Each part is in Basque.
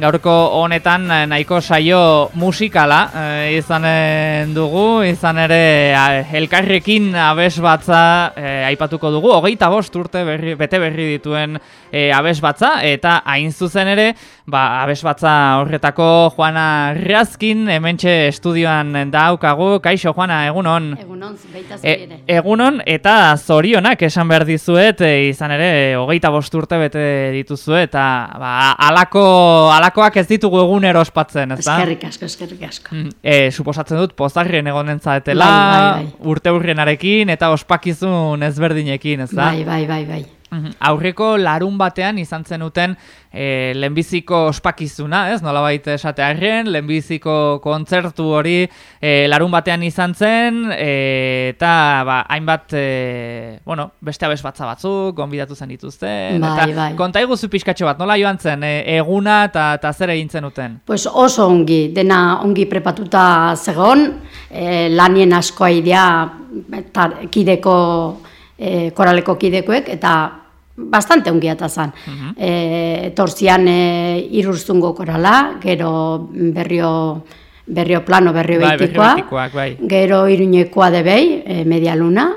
gaurko honetan eh, nahiko saio musikala e, izanen dugu, izan ere elkarrekin abes batza aipatuko dugu, hogeita bost urte berri, bete berri dituen e, abes batza, eta hain zuzen ere, ba, abes batza horretako Juana Riazkin, hementxe estudioan daukagu, kaixo Juana, egunon? Egunon, baita e, Egunon, eta zorionak esan behar dizuet, izan ere, hogeita bost urte bete dituzu, eta ba, alako, alako Halakoak ez ditugu egunero ospatzen, ez da? Eskerrik asko, eskerrik asko. Mm, e, suposatzen dut, pozarrien egonen zaetela, bai, bai, bai. urte hurrienarekin eta ospakizun ezberdinekin, ez da? Bai, bai, bai, bai. Mhm. Aurreko larun batean izan zenuten e, lehenbiziko ospakizuna, ez? Nola baita esatearen, lehenbiziko kontzertu hori e, larun batean izan zen, e, eta ba, hainbat, e, bueno, beste abez batza batzuk, gonbidatu zen dituzten, bai, eta bai. konta iguzu pixkatxo bat, nola joan zen, e, eguna eta zer egin zenuten? Pues oso ongi, dena ongi prepatuta zegoen, e, lanien askoa idea, kideko, e, koraleko kidekoek, eta bastante ungiata zan. Uh -huh. e, torzian e, irurzungo korala, gero berrio, berrio plano, berrio bai, beitikoa, bai. gero iruñekoa debei, e, media luna,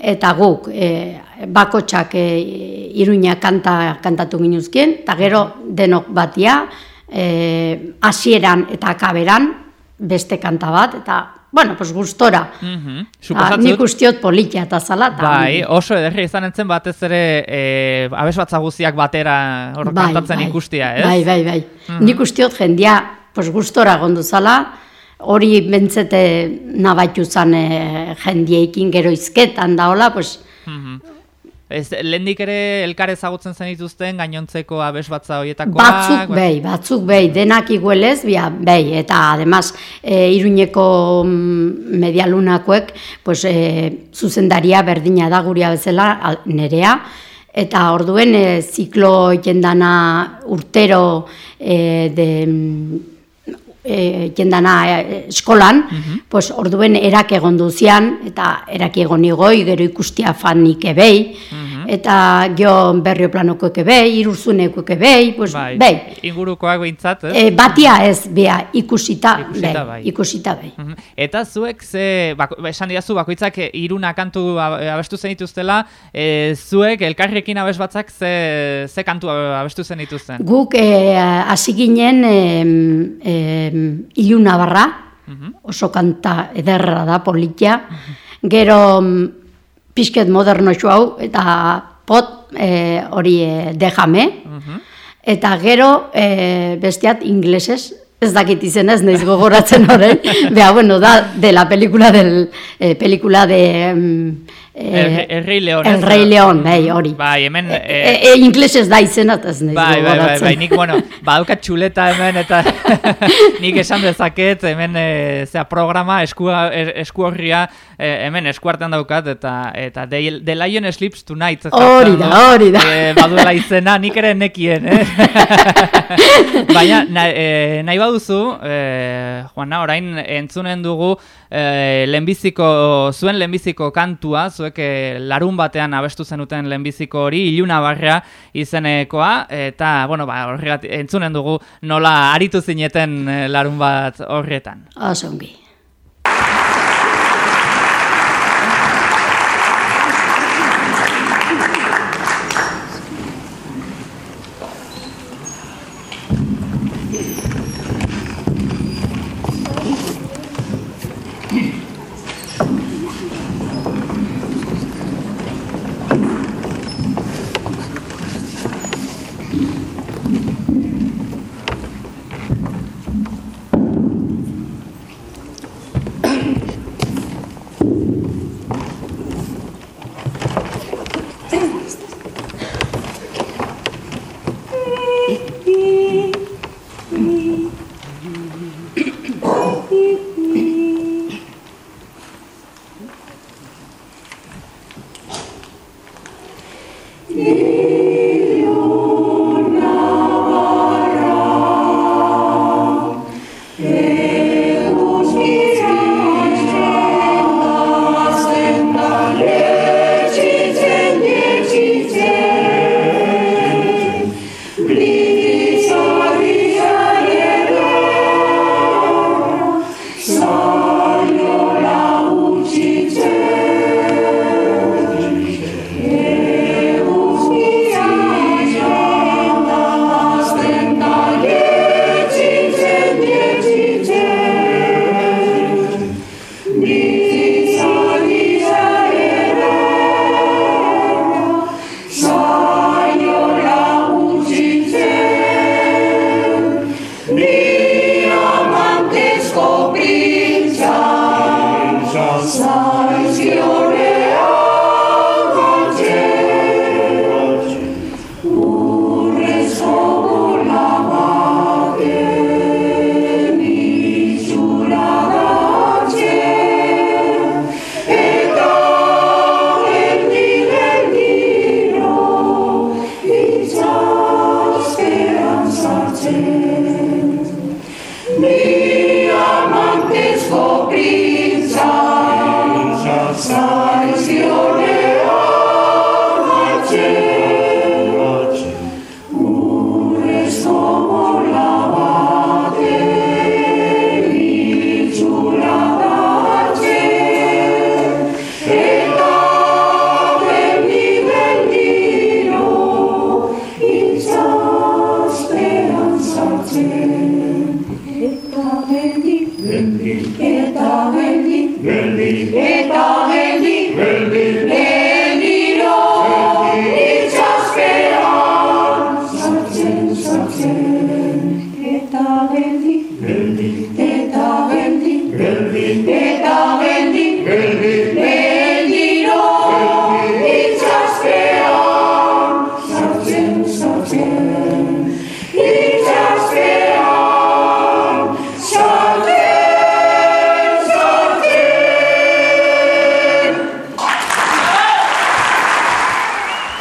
eta guk e, bakotxak e, iruña kanta, kantatu ginuzkien, eta gero denok batia, e, asieran eta akaberan, beste kanta bat, eta bueno, pues gustora. Mhm. Ah, nik ustiot politia eta zala. Bai, oso ederri izan entzen batez ere e, abesbatza guziak batera hor bai, kantatzen bai. ikustia, ez? Bai, bai, bai. Mhm. Nik ustiot jendia pues gustora gondu zala, hori bentzete nabaitu zan e, jendiekin gero izketan da hola, pues... Mhm. Ez, lehendik ere elkar ezagutzen zen dituzten gainontzeko abes batza horietakoak? Batzuk behi, batzuk behi, denak iguelez, bia, behi, eta ademaz e, iruñeko mm, medialunakoek, pues, e, zuzendaria berdina da guria bezala, nerea, eta orduen e, ziklo jendana urtero e, de e, jendana e, eskolan, mhm. pues orduen erak egon duzian, eta erak egon igoi, gero ikustia fanik ebei, mhm eta gio berrio planoko eke behi, irurzuneko eke behi, pues, bai, behi. Ingurukoak behintzat, ez? E, batia ez, beha, ikusita, ikusita bai. Ikusita behi. Mhm. Eta zuek, ze, bako, esan diazu, bakoitzak iruna kantu abestu zen dituztela, e, zuek, elkarrekin abes batzak, ze, ze kantu abestu zen dituzten? Guk, e, hasi ginen, e, e, iluna barra, mhm. oso kanta ederra da, politia, gero, pixket moderno hau, eta pot e, hori e, dejame. Mhm. Eta gero e, bestiat inglesez, ez dakit izen ez, nahiz gogoratzen horrein. Beha, bueno, da, de la pelikula del, e, pelikula de... Mm, Eh, el, Rey León. El Rey León, bai, hori. Bai, hemen... E, e, e, inglesez da izena, eta ez bai, bai, bai, bai, nik, bueno, badukat txuleta hemen, eta nik esan dezaket, hemen, e, zera, programa, esku, esku horria, e, hemen eskuartean daukat, eta eta The, the Lion Sleeps Tonight. Hori da, hori da. E, baduela izena, nik ere nekien, eh? Baina, nahi, e, nahi baduzu, e, Juana, orain entzunen dugu, e, lehenbiziko, zuen lehenbiziko kantua, zuen zuek larun batean abestu zenuten lehenbiziko hori, iluna barra izenekoa, eta, bueno, ba, horregat, entzunen dugu nola aritu zineten eh, larun bat horretan. Osongi.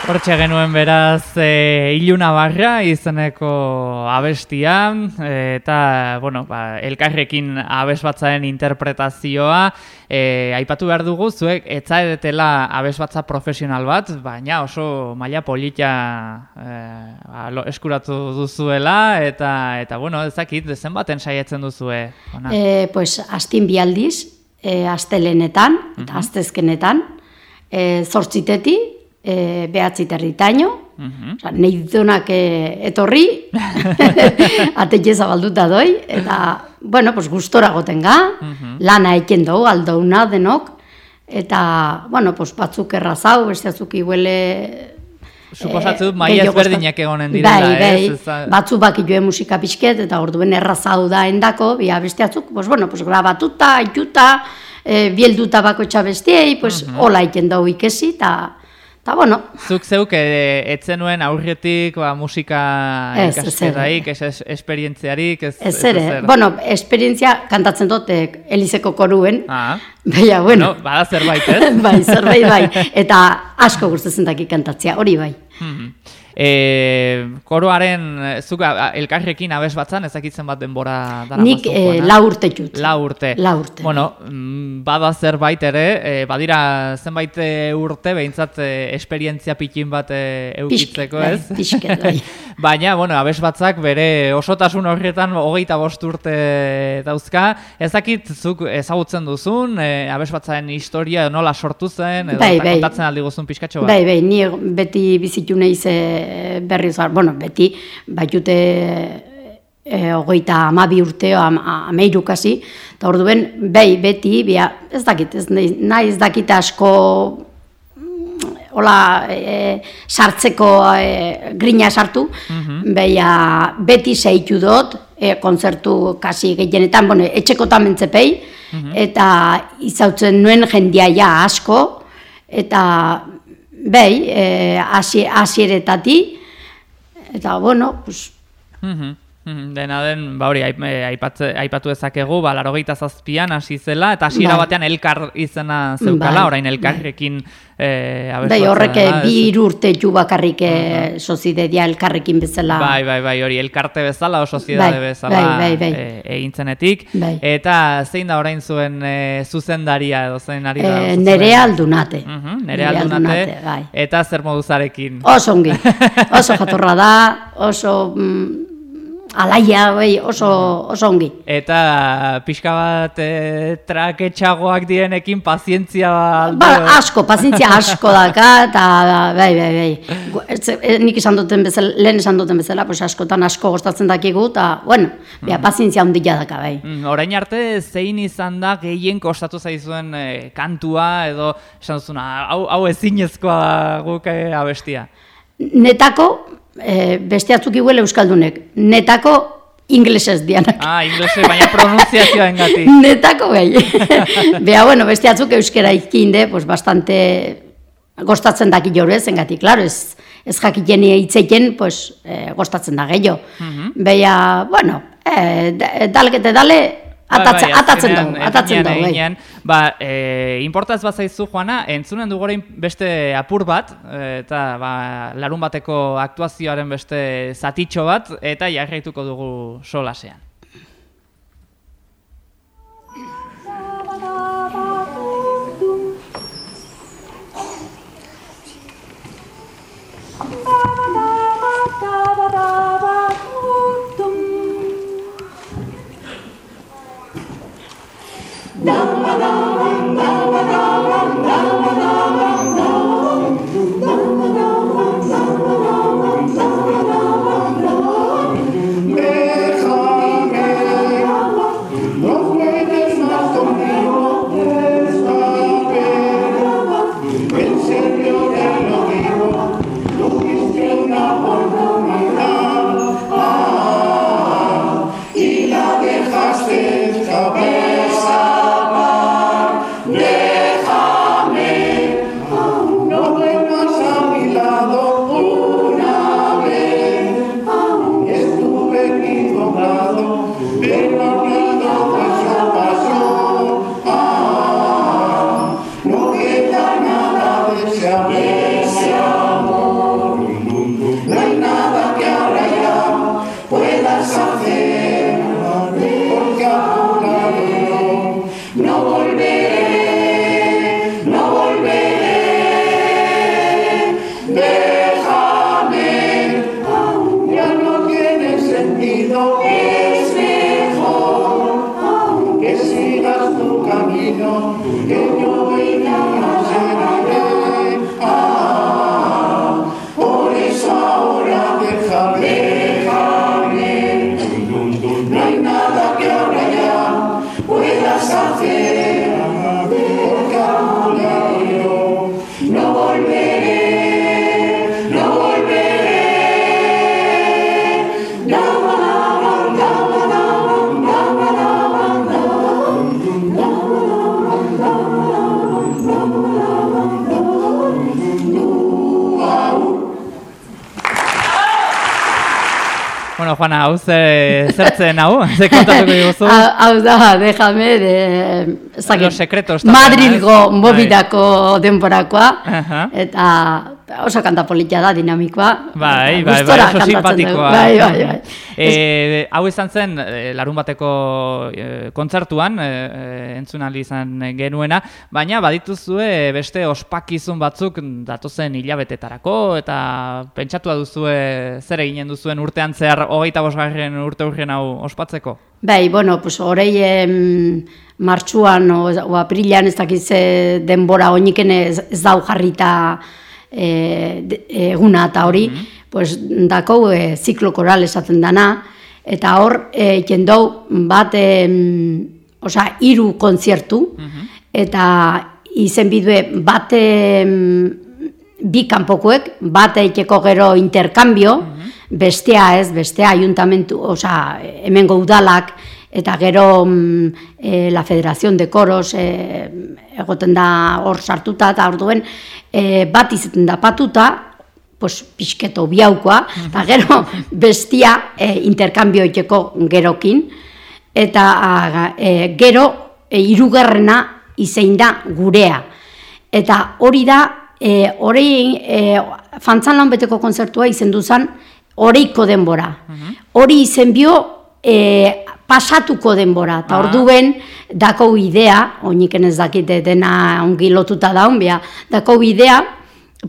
Hortxe genuen beraz e, Iluna Barra izeneko abestian eta bueno, ba, elkarrekin abesbatzaren interpretazioa e, aipatu behar dugu zuek etzaedetela abesbatza profesional bat, baina oso maila polita e, ba, lo- eskuratu duzuela eta eta bueno, ezakit zenbaten saiatzen duzue. Ona. E, pues, astin bi aldiz, e, astelenetan, eta astezkenetan, e, zortziteti, e, behatzi territaino, Mhm. Osa, nahi ditunak e, etorri, atetxe zabalduta doi, eta, bueno, pues, gustora goten ga, lana eken dugu, aldouna denok, eta, bueno, pues, batzuk errazau, beste batzuk iguele... Suposatzu gehiago ezberdinak gusta- egonen direla, bai, bai, ez? Ez- Batzu bakilue musika pixket, eta orduen errazau da endako, bia beste batzuk, pues, bueno, pues, grabatuta, aituta, e, bielduta bako bestiei, pues, hola eken dugu ikesi, eta, eta, bueno, Zuk zeuk e, etzenuen aurretik ba, musika Ez, ikasketarik, ez, ez esperientziarik, ez, Ez ere, ezer. bueno, esperientzia kantatzen dut eh, Elizeko koruen, Ah, baina, bueno, bueno, bada zerbait, ez? bai, zerbait bai, eta asko gustatzen daki kantatzea, hori bai. Mhm. E, koroaren, eh, zuk a- a- elkarrekin abes batzan, ezakitzen bat denbora dara Nik eh, lau urte jut. Lau urte. Lau urte. Bueno, mm, bada zerbait ere, e, badira zenbait eh, urte, behintzat e, esperientzia pikin bat e, eukitzeko, bai, ez? bai. Baina, bueno, abes batzak bere osotasun horretan hogeita bost urte dauzka. Ezakit zuk ezagutzen duzun, e, abes batzaren historia nola sortu zen, edo Bai, bai. kontatzen aldi guzun pixkatxo bat. Bai, bai, ni beti bizitu naiz e, berriz, bueno, beti, baitute e, hogeita amabi urte, am, ameiru kasi, eta orduen, bai, beti, bia, ez dakit, ez nahi ez dakit asko hola e, sartzeko e, grina sartu, beia beti zeitu dut, e, kontzertu kasi gehienetan, bueno, etxekotan mentzepei, eta izautzen nuen jendiaia asko, eta behi, e, hasi, hasieretati, eta bueno, pues, Mhm, mhm, Dena den, ba hori, aipatu dezakegu, ba, larogeita zazpian hasi zela, eta hasiera Bai. batean elkar izena zeukala, Bai, orain elkarrekin eh, bai, horrek bi urte ju bakarrik uh sozidedia elkarrekin bezala. Bai, bai, bai, hori elkarte bezala, o soziedade Bai, bezala bai, bai, bai. eh, egin zenetik. Bai. Eta zein da orain zuen eh, zuzendaria edo zein ari da? Zuzendari? nerea aldunate. Mhm, Nerea aldunate, bai. eta zer moduzarekin. Oso ongi, oso jatorra da, oso mm, alaia, bai, oso, oso ongi. Eta pixka bat e, traketxagoak dienekin pazientzia. Ba, asko, pazientzia asko daka, eta bai, bai, bai. Eh, nik esan duten bezala, lehen esan duten bezala, pues askotan asko gostatzen dakigu, eta, bueno, bia, pazientzia handia daka, bai. Mm, Orain arte zein izan da gehien kostatu zaizuen e, kantua edo esan duzuna, hau, hau ezinezkoa guk e, abestia. Netako, e, beste atzuk iguel euskaldunek, netako inglesez dianak. Ah, inglese, baina pronunziazioa engati. Netako bai. Bea, bueno, beste atzuk euskera ikinde, pues bastante gostatzen daki jore, zengati, claro, ez, ez jakiten hitzeiten, pues, eh, gostatzen da gehiago. Bea, bueno, eh, da- dalgete dale, atatzen, atatzen Bai, azkenean, dugu, atatzen dugu, bai. Ba, e, importa ez bazaizu, Juana, entzunen dugu orain beste apur bat, e, eta ba, larun bateko aktuazioaren beste zatitxo bat, eta jarraituko dugu solasean. No, no, no. Juana, hau ze, zertzen hau? Ze kontatuko diguzu? Hau da, déjame de... ez dakit, Los secretos Madrilgo mobidako denborakoa, Aha. eta oso kanta polita da, dinamikoa. Bai, bai, bai, oso simpatikoa. Bai, bai, bai. E, hau izan zen, e, larun bateko e, kontzertuan, e, entzun izan genuena, baina badituzue beste ospakizun batzuk datozen hilabetetarako, eta pentsatua duzue zer eginen duzuen urtean zehar hogeita bosgarren urte urgen hau ospatzeko? Bai, bueno, pues orei em, martxuan o, o aprilan ez dakiz ze denbora oiniken ez, ez dau jarrita e, eguna. Eta hori, pues dako e, ziklo koral esaten dana, eta hor e, jendou bat, em, osea, hiru kontzertu, eta izen bidue bat em, bi kanpokoek, bat eiteko gero interkambio, bestea ez, bestea ayuntamentu, osea, hemengo udalak, eta gero mm, eh, la Federación de Coros eh, egoten da hor sartuta, eta orduen eh, bat izaten da patuta, pues, pixketo biaukoa, eta gero bestia eh, interkambio eiteko gerokin, eta ah, eh, gero e, hirugarrena izein da gurea. Eta hori da, e, hori e, fantzan lan beteko konzertua izendu zen, horeiko denbora. Hori izen bio e, pasatuko denbora. Eta Ah. orduen dako idea, oiniken ez dakite dena ongi lotuta daun, bia, dako idea,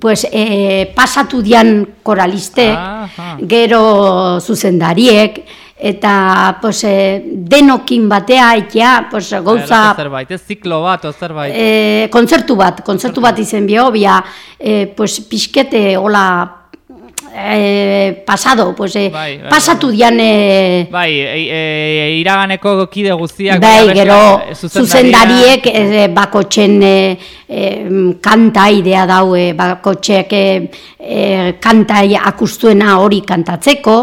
pues, e, pasatu dian koraliste, Aha. gero zuzendariek, eta pues, e, denokin batea, itea, pues, gauza Beste zerbait, ez ziklo bat, o zerbait. e, kontzertu bat, kontzertu bat izen bio, bia, e, pues, pixkete, hola, e, pasado, pues, e, Bai, bai, pasatu dian, e, Bai, e, e, iraganeko kide guztiak... bai, gero, zuzendariek, e, bakotxen e, e, kanta idea dau, e, bakotxeak e, e, kanta akustuena hori kantatzeko,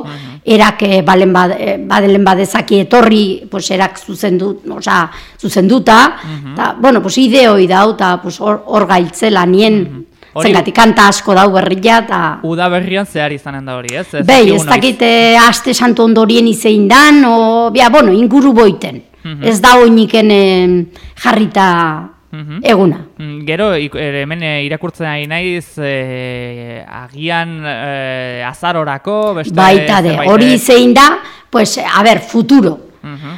erak e, balen bad, e, badelen badezaki etorri, pues, erak zuzendu, osea, zuzenduta, eta, bueno, pues, ideoi dau, eta pues, hor, hor gailtzela nien, Hori- Zengatik kanta asko dau berria, eta... Uda berrian zehar izanen da hori, ez? Ez dakigu ez dakite aste santu ondorien izein dan, o, bia, bueno, inguru boiten. Ez da oiniken jarrita Mhm. eguna. Mm, Gero, hemen eh, irakurtzen ari naiz, eh, agian eh, azarorako, beste... Baita de, hori eh, zein da, pues, a ber, futuro.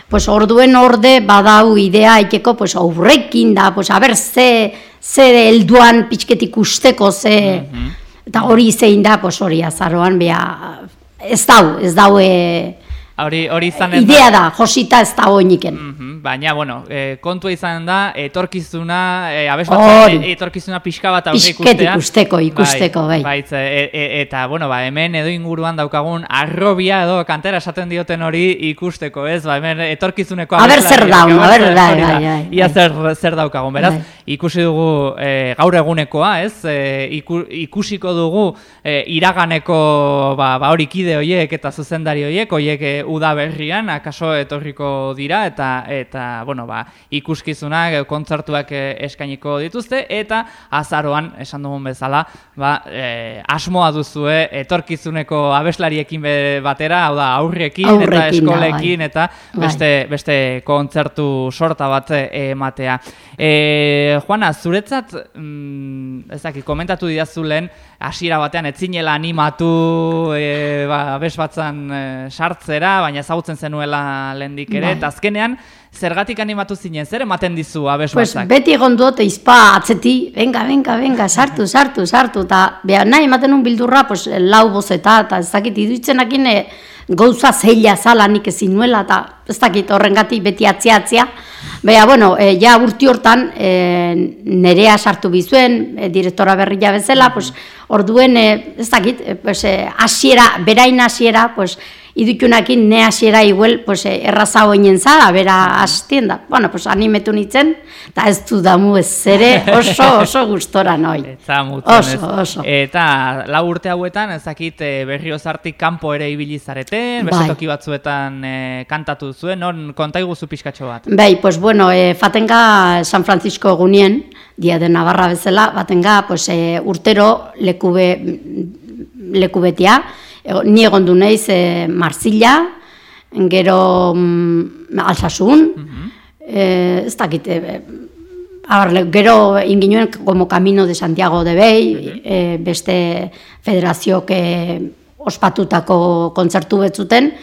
Pues orduen orde badau idea iteko, pues aurrekin da, pues a ber, ze, ze helduan pixket ikusteko, ze, Mhm. eta hori zein da, pues hori azaroan, bea, ez dau, ez dau, e, Hori, hori izanen idea da, josita ez da oiniken. Mhm, Baina, bueno, e, kontua izan da, etorkizuna, e, abes Hori. bat, etorkizuna pixka bat aurre ikustea. ikusteko, ikusteko, bai. Baitz, e, e, eta, bueno, ba, hemen edo inguruan daukagun arrobia edo kantera esaten dioten hori ikusteko, ez? Ba, hemen etorkizuneko A ber zer daun, a ber bai, da. bai, bai, Ia bai. zer, zer daukagun, beraz, Bai. ikusi dugu e, gaur egunekoa, ez? E, iku, ikusiko dugu e, iraganeko ba, ba hori kide hoiek eta zuzendari hoiek, hoiek e, udaberrian, akaso etorriko dira, eta, eta bueno, ba, ikuskizunak, e, kontzertuak e, eskainiko dituzte, eta azaroan, esan dugun bezala, ba, e, asmoa duzue etorkizuneko abeslariekin be batera, hau da, aurrekin, eta Aurrekin eskolekin, bai. eta Bai. beste, beste kontzertu sorta bat ematea. E, Juana, zuretzat, mm, ez dakit, komentatu didazu lehen, hasiera batean etzinela animatu e, ba, abes batzan e, sartzera, baina ezagutzen zenuela lehendik ere, Bai. eta azkenean, zergatik animatu zinen, zer ematen dizu abes Pues batzak? beti egon dut izpa atzeti, venga, venga, venga, sartu, sartu, sartu, eta behar nahi ematen un bildurra, pues, lau bozeta, eta ez dakit, iduitzenakin e, gauza zeila zala nik ezin nuela, eta ez dakit horrengatik beti atzia atzia. Baina, bueno, e, ja urti hortan e, nerea sartu bizuen, e, direktora berria bezala, pues, orduen, e, ez dakit, e, pues, e, asiera, berain asiera, pues, idutxunakin ne hasiera igual pues eh, erraza oinen zara, bera hastien da. Bueno, pues animetu nitzen, eta ez du damu ez ere oso oso gustora noi. Etza mutzen, ez. Oso, oso. Eta lau urte hauetan, ez dakit e, berriozartik kanpo ere ibili zareten, beste Bai. toki batzuetan e, kantatu zuen, non kontaiguzu pixkatxo bat. Bai, pues bueno, e, fatenga San Francisco egunien, dia de Navarra bezala, batenga pues, e, urtero lekube, lekubetia, Ego- ni egon du naiz e, Marsilla, gero mm, Alsasun, e, ez dakit, e, Abar, gero inginuen como Camino de Santiago de Bey, e, beste federazioak e, ospatutako kontzertu betzuten,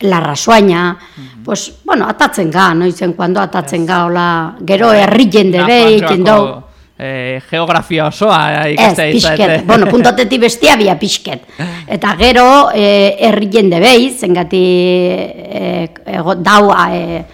La Rasuaina, pues, bueno, atatzen ga, noizen kuando atatzen ga, hola, gero herri jende Nafarroako, jendau, eh, geografia osoa Ez, ikastea pixket, bueno, puntotetik bestia bia pixket. Eta gero, eh, herri jende behi, zengati eh, ego, dau eh,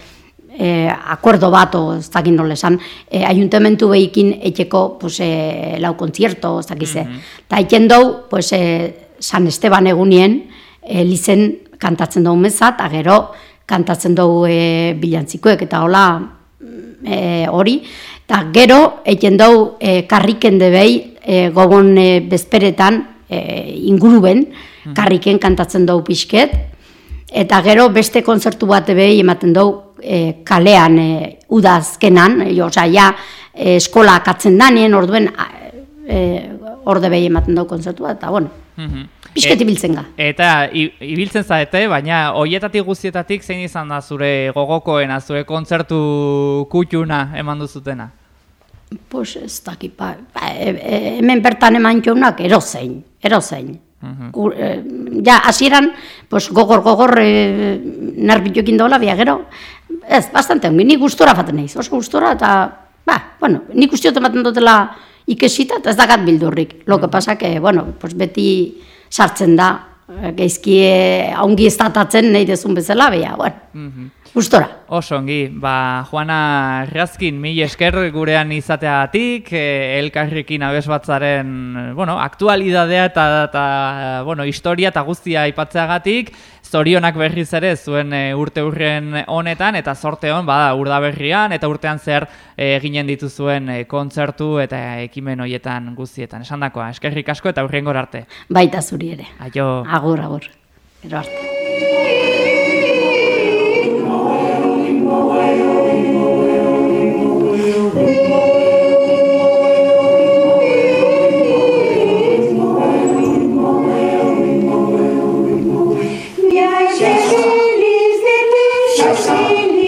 eh, akordo bat, o ez dakit nola esan, eh, ayuntamentu behikin etxeko pues, eh, lau kontzierto, ez dakize. Mm dau, pues, eh, San Esteban egunien, eh, lizen kantatzen dugu meza, eta gero kantatzen dugu eh, bilantzikoek, eta hola, e, hori, eta gero egiten dugu e, karriken debei e, gogon e, bezperetan e, inguruben, karriken kantatzen dugu pixket, eta gero beste kontzertu bat behi ematen dugu e, kalean e, udazkenan, e, osea, ja e, eskola akatzen danien, orduen e, orde behi ematen dugu kontzertu bat, eta bueno, Mhm. pixket E- ibiltzen ga. Eta ibiltzen zaete, baina hoietatik guztietatik zein izan da zure gogokoena, zure kontzertu kutxuna eman duzutena? Pues ez dakit, ba, ba, e, e, hemen bertan eman jaunak erozein, erozein. Mhm. Gu- eh, ja, hasieran, pues, gogor, gogor, e, nerbituekin dola, bia gero, ez, bastante, ongi, ni gustora faten naiz, oso gustora, eta, ba, bueno, nik ustiot ematen dutela ikesita, eta ez dakat bildurrik. Lo que pasa que, bueno, pues, beti sartzen da, geizki eh, ongi ez datatzen nahi dezun bezala, bia, bueno, Mhm. Gustora. Oso ongi, ba, Juana Razkin, mil esker gurean izateagatik, e, elkarrekin abes batzaren, bueno, aktualidadea eta, eta bueno, historia eta guztia aipatzeagatik, zorionak berriz ere zuen e, urte urren honetan, eta zorte hon, bada, urda berrian, eta urtean zer e, eginen dituzuen e, kontzertu eta ekimen hoietan guztietan. Esan dakoa, eskerrik asko eta urrengor arte. Baita zuri ere. Aio. Agur, agur. Gero arte. Sim.